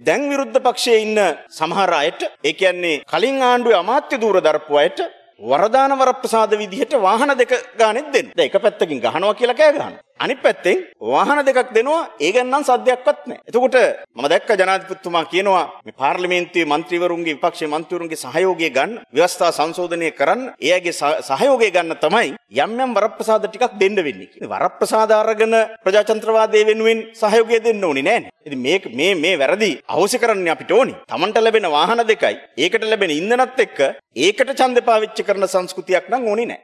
දැන් විරුද්ධ පක්ෂයේ ඉන්න සමහර අයට ඒ කියන්නේ කලින් ආණ්ඩුවේ අමාත්‍ය දූර දරපු අයට වරදාන වරප්‍රසාද විදිහට වාහන දෙක ගානෙත් දෙන්න. දැන් එක පැත්තකින් ගහනවා කියලා කෑ ගහනවා. අනිත් පැත්තෙන් වාහන දෙකක් දෙනවා ඒ ගැන නම් සද්දයක්වත් නැහැ. එතකොට මම දැක්ක ජනාධිපතිතුමා කියනවා මේ පාර්ලිමේන්තුවේ മന്ത്രിවරුන්ගේ විපක්ෂයේ മന്ത്രിවරුන්ගේ සහයෝගය ගන්න, ව්‍යවස්ථා සංශෝධනය කරන්න, එයාගේ සහයෝගය ගන්න තමයි යම් යම් වරප්‍රසාද ටිකක් දෙන්න වෙන්නේ කියලා. වරප්‍රසාද අරගෙන ප්‍රජාතන්ත්‍රවාදයේ වෙනුවෙන් සහයෝගය දෙන්න ඕනේ නෑනේ. ඉතින් මේක මේ මේ වැරදි අවශ්‍ය කරන්නේ අපිට ඕනි. Tamanට ලැබෙන වාහන දෙකයි, ඒකට ලැබෙන ඉන්ධනත් එක්ක ඒකට ඡන්දේ පාවිච්චි කරන සංස්කෘතියක් නම් ඕනේ නෑ.